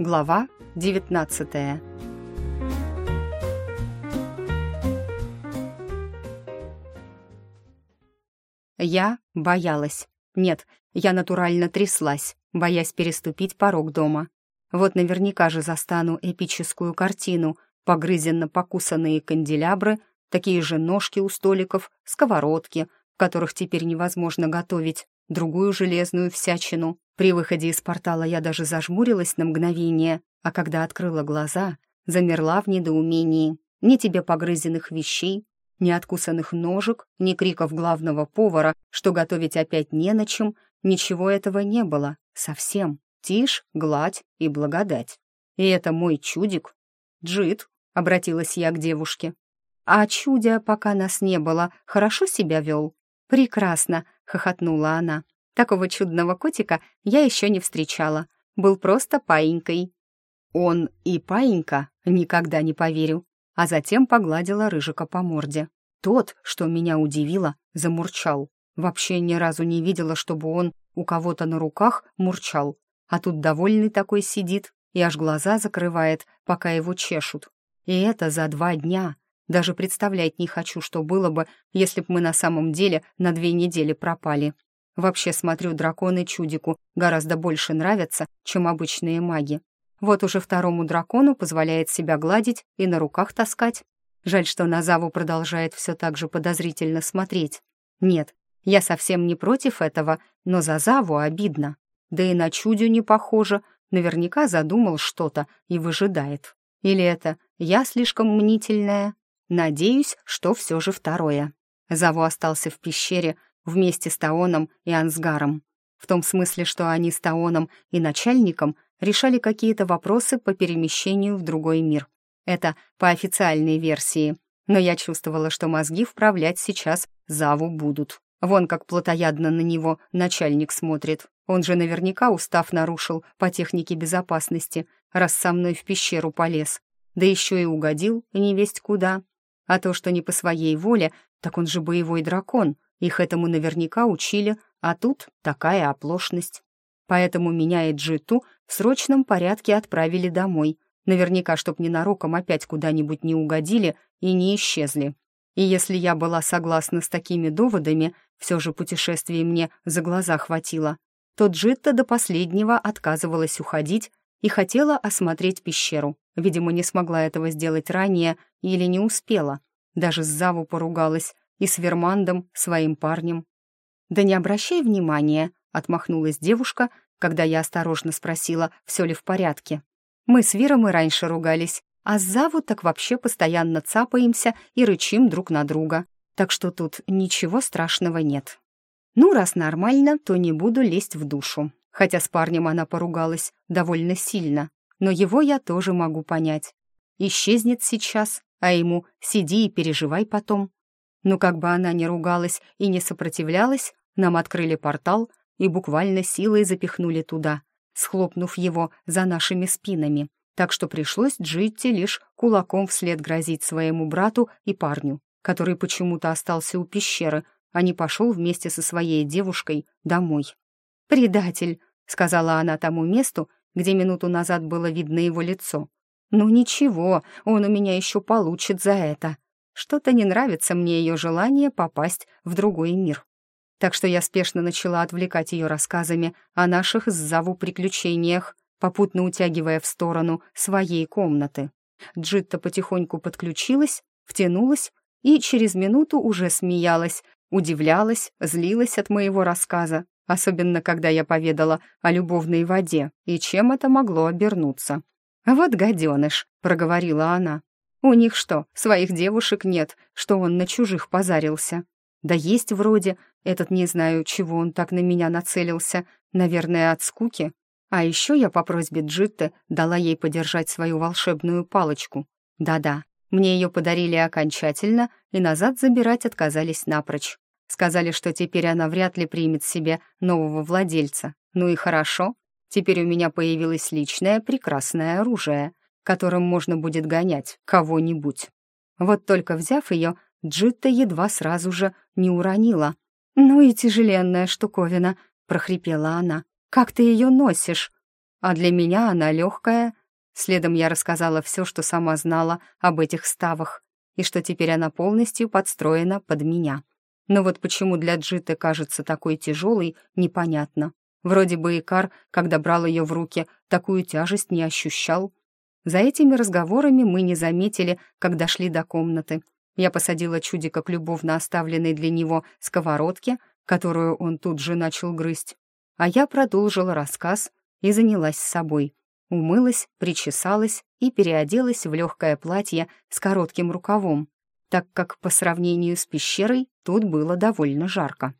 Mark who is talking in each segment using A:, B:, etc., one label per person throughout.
A: Глава 19 Я боялась. Нет, я натурально тряслась, боясь переступить порог дома. Вот наверняка же застану эпическую картину, погрызенно покусанные канделябры, такие же ножки у столиков, сковородки, в которых теперь невозможно готовить, другую железную всячину. При выходе из портала я даже зажмурилась на мгновение, а когда открыла глаза, замерла в недоумении. Ни тебе погрызенных вещей, ни откусанных ножек, ни криков главного повара, что готовить опять не на чем, ничего этого не было. Совсем. Тишь, гладь и благодать. И это мой чудик. Джит, обратилась я к девушке. А чудя, пока нас не было, хорошо себя вел? Прекрасно, хохотнула она. Такого чудного котика я еще не встречала. Был просто паинькой. Он и паинька, никогда не поверю. А затем погладила Рыжика по морде. Тот, что меня удивило, замурчал. Вообще ни разу не видела, чтобы он у кого-то на руках мурчал. А тут довольный такой сидит и аж глаза закрывает, пока его чешут. И это за два дня. Даже представлять не хочу, что было бы, если б мы на самом деле на две недели пропали. Вообще, смотрю, драконы чудику гораздо больше нравятся, чем обычные маги. Вот уже второму дракону позволяет себя гладить и на руках таскать. Жаль, что Назаву продолжает все так же подозрительно смотреть. Нет, я совсем не против этого, но за Заву обидно. Да и на чудю не похоже, наверняка задумал что-то и выжидает. Или это я слишком мнительная? Надеюсь, что все же второе. Заву остался в пещере вместе с Таоном и Ансгаром. В том смысле, что они с Таоном и начальником решали какие-то вопросы по перемещению в другой мир. Это по официальной версии. Но я чувствовала, что мозги вправлять сейчас Заву будут. Вон как плотоядно на него начальник смотрит. Он же наверняка устав нарушил по технике безопасности, раз со мной в пещеру полез. Да еще и угодил, не весть куда. А то, что не по своей воле, так он же боевой дракон. Их этому наверняка учили, а тут такая оплошность. Поэтому меня и Джиту в срочном порядке отправили домой. Наверняка, чтоб ненароком опять куда-нибудь не угодили и не исчезли. И если я была согласна с такими доводами, все же путешествие мне за глаза хватило, то Джитта до последнего отказывалась уходить и хотела осмотреть пещеру. Видимо, не смогла этого сделать ранее или не успела. Даже с Заву поругалась и с Вермандом, своим парнем. «Да не обращай внимания», — отмахнулась девушка, когда я осторожно спросила, все ли в порядке. «Мы с Виром и раньше ругались, а с Заву так вообще постоянно цапаемся и рычим друг на друга, так что тут ничего страшного нет». Ну, раз нормально, то не буду лезть в душу. Хотя с парнем она поругалась довольно сильно, но его я тоже могу понять. Исчезнет сейчас, а ему сиди и переживай потом. Но как бы она ни ругалась и не сопротивлялась, нам открыли портал и буквально силой запихнули туда, схлопнув его за нашими спинами. Так что пришлось Джитти лишь кулаком вслед грозить своему брату и парню, который почему-то остался у пещеры, а не пошел вместе со своей девушкой домой. «Предатель», — сказала она тому месту, где минуту назад было видно его лицо. «Ну ничего, он у меня еще получит за это. Что-то не нравится мне ее желание попасть в другой мир». Так что я спешно начала отвлекать ее рассказами о наших с Заву приключениях, попутно утягивая в сторону своей комнаты. Джитта потихоньку подключилась, втянулась и через минуту уже смеялась, Удивлялась, злилась от моего рассказа, особенно когда я поведала о любовной воде и чем это могло обернуться. «Вот гаденыш», — проговорила она. «У них что, своих девушек нет, что он на чужих позарился?» «Да есть вроде, этот не знаю, чего он так на меня нацелился, наверное, от скуки. А еще я по просьбе Джитты дала ей подержать свою волшебную палочку. Да-да, мне ее подарили окончательно и назад забирать отказались напрочь. Сказали, что теперь она вряд ли примет себе нового владельца. Ну и хорошо, теперь у меня появилось личное прекрасное оружие, которым можно будет гонять кого-нибудь. Вот только взяв ее, Джитта едва сразу же не уронила. «Ну и тяжеленная штуковина», — прохрипела она. «Как ты ее носишь?» а для меня она легкая. Следом я рассказала все, что сама знала об этих ставах, и что теперь она полностью подстроена под меня. Но вот почему для Джиты кажется такой тяжелой, непонятно. Вроде бы Икар, когда брал ее в руки, такую тяжесть не ощущал. За этими разговорами мы не заметили, когда шли до комнаты. Я посадила чудика к любовно оставленной для него сковородке, которую он тут же начал грызть. А я продолжила рассказ и занялась собой. Умылась, причесалась и переоделась в легкое платье с коротким рукавом, так как по сравнению с пещерой тут было довольно жарко.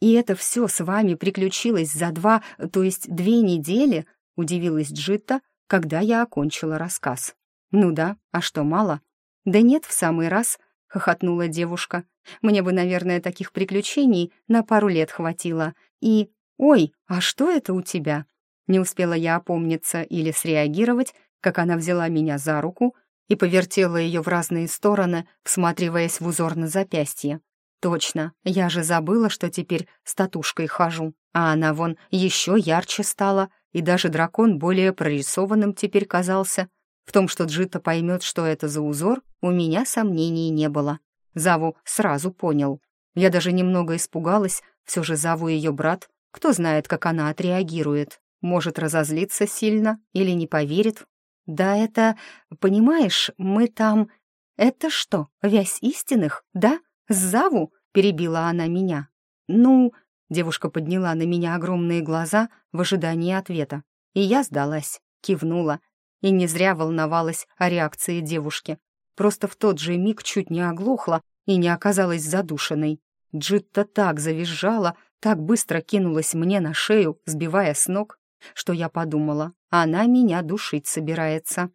A: «И это все с вами приключилось за два, то есть две недели?» — удивилась Джитта, когда я окончила рассказ. «Ну да, а что, мало?» «Да нет, в самый раз», — хохотнула девушка. «Мне бы, наверное, таких приключений на пару лет хватило. И... Ой, а что это у тебя?» Не успела я опомниться или среагировать, как она взяла меня за руку и повертела ее в разные стороны, всматриваясь в узор на запястье. Точно, я же забыла, что теперь с татушкой хожу, а она вон еще ярче стала, и даже дракон более прорисованным теперь казался. В том, что Джита поймет, что это за узор, у меня сомнений не было. Заву сразу понял. Я даже немного испугалась, все же Заву ее брат, кто знает, как она отреагирует. Может разозлиться сильно или не поверит. Да это, понимаешь, мы там... Это что, вязь истинных, да? Заву? Перебила она меня. Ну, девушка подняла на меня огромные глаза в ожидании ответа. И я сдалась, кивнула. И не зря волновалась о реакции девушки. Просто в тот же миг чуть не оглохла и не оказалась задушенной. Джитта так завизжала, так быстро кинулась мне на шею, сбивая с ног, что я подумала, она меня душить собирается.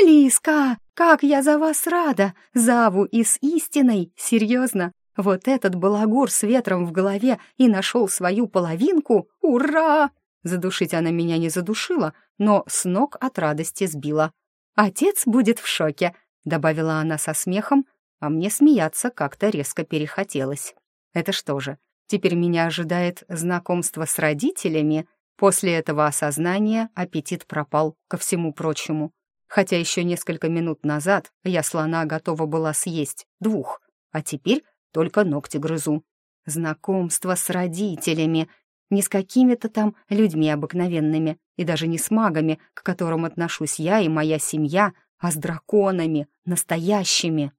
A: «Лиска, как я за вас рада! Заву и с истиной! Серьезно! Вот этот балагур с ветром в голове и нашел свою половинку! Ура!» Задушить она меня не задушила, но с ног от радости сбила. «Отец будет в шоке», — добавила она со смехом, а мне смеяться как-то резко перехотелось. «Это что же, теперь меня ожидает знакомство с родителями?» После этого осознания аппетит пропал ко всему прочему. Хотя еще несколько минут назад я слона готова была съесть двух, а теперь только ногти грызу. Знакомство с родителями, не с какими-то там людьми обыкновенными, и даже не с магами, к которым отношусь я и моя семья, а с драконами, настоящими.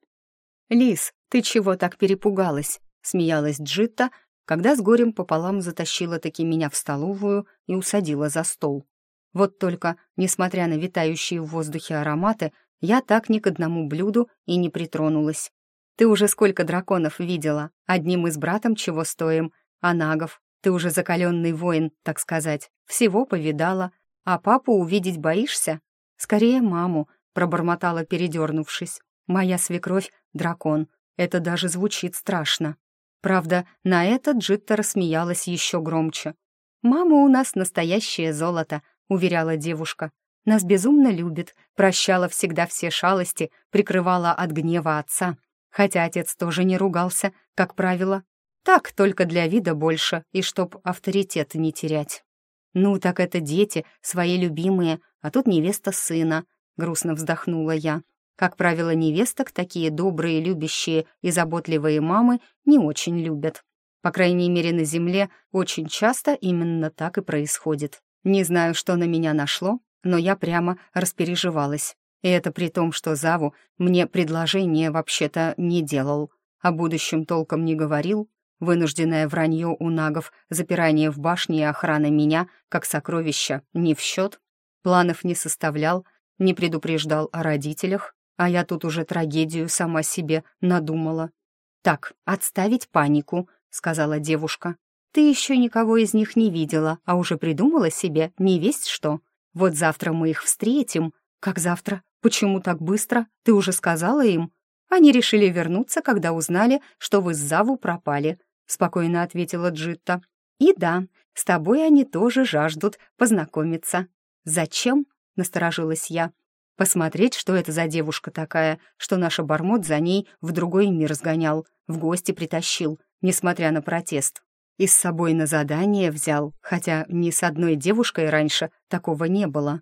A: «Лис, ты чего так перепугалась?» — смеялась Джитта, когда с горем пополам затащила таки меня в столовую и усадила за стол. Вот только, несмотря на витающие в воздухе ароматы, я так ни к одному блюду и не притронулась. Ты уже сколько драконов видела, одним из братом чего стоим, а нагов. Ты уже закаленный воин, так сказать, всего повидала, а папу увидеть боишься? Скорее маму, пробормотала, передернувшись. Моя свекровь — дракон, это даже звучит страшно. Правда, на это Джитта рассмеялась еще громче. «Мама у нас настоящее золото», — уверяла девушка. «Нас безумно любит, прощала всегда все шалости, прикрывала от гнева отца. Хотя отец тоже не ругался, как правило. Так, только для вида больше, и чтоб авторитет не терять». «Ну, так это дети, свои любимые, а тут невеста сына», — грустно вздохнула я. Как правило, невесток такие добрые, любящие и заботливые мамы не очень любят. По крайней мере, на Земле очень часто именно так и происходит. Не знаю, что на меня нашло, но я прямо распереживалась. И это при том, что Заву мне предложение вообще-то не делал, о будущем толком не говорил, вынужденное вранье у нагов, запирание в башне и охрана меня, как сокровища, не в счет, планов не составлял, не предупреждал о родителях, а я тут уже трагедию сама себе надумала. «Так, отставить панику», — сказала девушка. «Ты еще никого из них не видела, а уже придумала себе не весть что. Вот завтра мы их встретим». «Как завтра? Почему так быстро? Ты уже сказала им?» «Они решили вернуться, когда узнали, что вы с Заву пропали», — спокойно ответила Джитта. «И да, с тобой они тоже жаждут познакомиться». «Зачем?» — насторожилась я. Посмотреть, что это за девушка такая, что наш обормот за ней в другой мир сгонял, в гости притащил, несмотря на протест. И с собой на задание взял, хотя ни с одной девушкой раньше такого не было.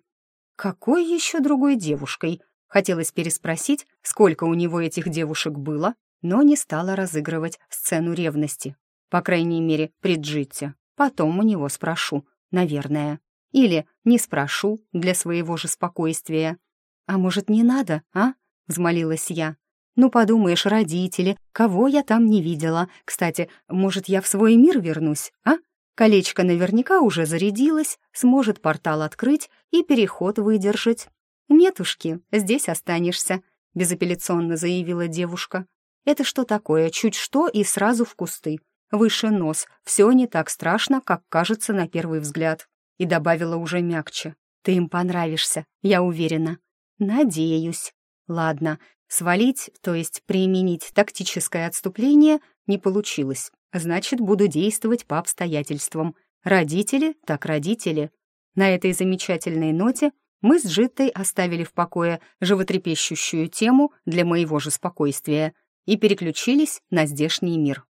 A: Какой еще другой девушкой? Хотелось переспросить, сколько у него этих девушек было, но не стала разыгрывать сцену ревности. По крайней мере, при Джитте. Потом у него спрошу, наверное. Или не спрошу для своего же спокойствия. «А может, не надо, а?» — взмолилась я. «Ну, подумаешь, родители, кого я там не видела. Кстати, может, я в свой мир вернусь, а? Колечко наверняка уже зарядилось, сможет портал открыть и переход выдержать». «Нетушки, здесь останешься», — безапелляционно заявила девушка. «Это что такое? Чуть что и сразу в кусты. Выше нос. Все не так страшно, как кажется на первый взгляд». И добавила уже мягче. «Ты им понравишься, я уверена». «Надеюсь». Ладно, свалить, то есть применить тактическое отступление, не получилось. Значит, буду действовать по обстоятельствам. Родители, так родители. На этой замечательной ноте мы с Життой оставили в покое животрепещущую тему для моего же спокойствия и переключились на здешний мир.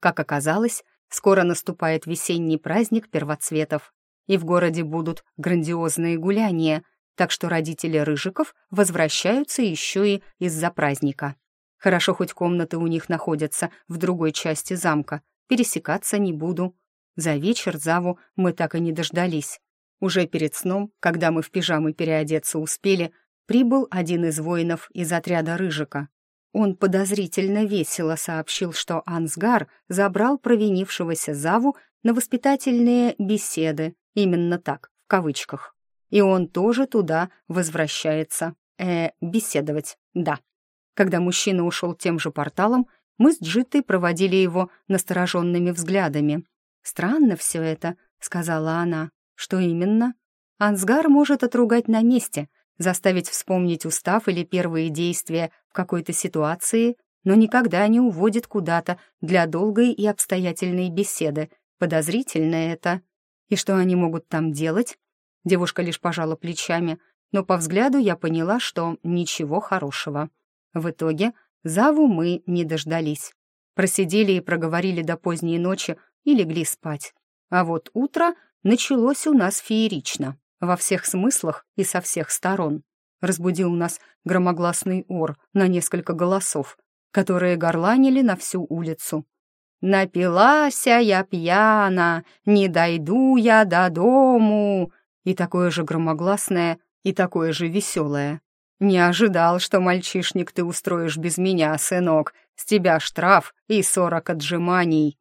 A: Как оказалось, скоро наступает весенний праздник первоцветов, и в городе будут грандиозные гуляния, так что родители Рыжиков возвращаются еще и из-за праздника. Хорошо, хоть комнаты у них находятся в другой части замка, пересекаться не буду. За вечер Заву мы так и не дождались. Уже перед сном, когда мы в пижамы переодеться успели, прибыл один из воинов из отряда Рыжика. Он подозрительно весело сообщил, что Ансгар забрал провинившегося Заву на воспитательные беседы, именно так, в кавычках. И он тоже туда возвращается. Э, беседовать, да. Когда мужчина ушел тем же порталом, мы с Джитой проводили его настороженными взглядами. «Странно все это», — сказала она. Что именно? Ансгар может отругать на месте, заставить вспомнить устав или первые действия в какой-то ситуации, но никогда не уводит куда-то для долгой и обстоятельной беседы. Подозрительно это. И что они могут там делать? Девушка лишь пожала плечами, но по взгляду я поняла, что ничего хорошего. В итоге Заву мы не дождались. Просидели и проговорили до поздней ночи и легли спать. А вот утро началось у нас феерично, во всех смыслах и со всех сторон. Разбудил нас громогласный ор на несколько голосов, которые горланили на всю улицу. «Напилася я пьяна, не дойду я до дому!» И такое же громогласное, и такое же веселое. «Не ожидал, что мальчишник ты устроишь без меня, сынок. С тебя штраф и сорок отжиманий».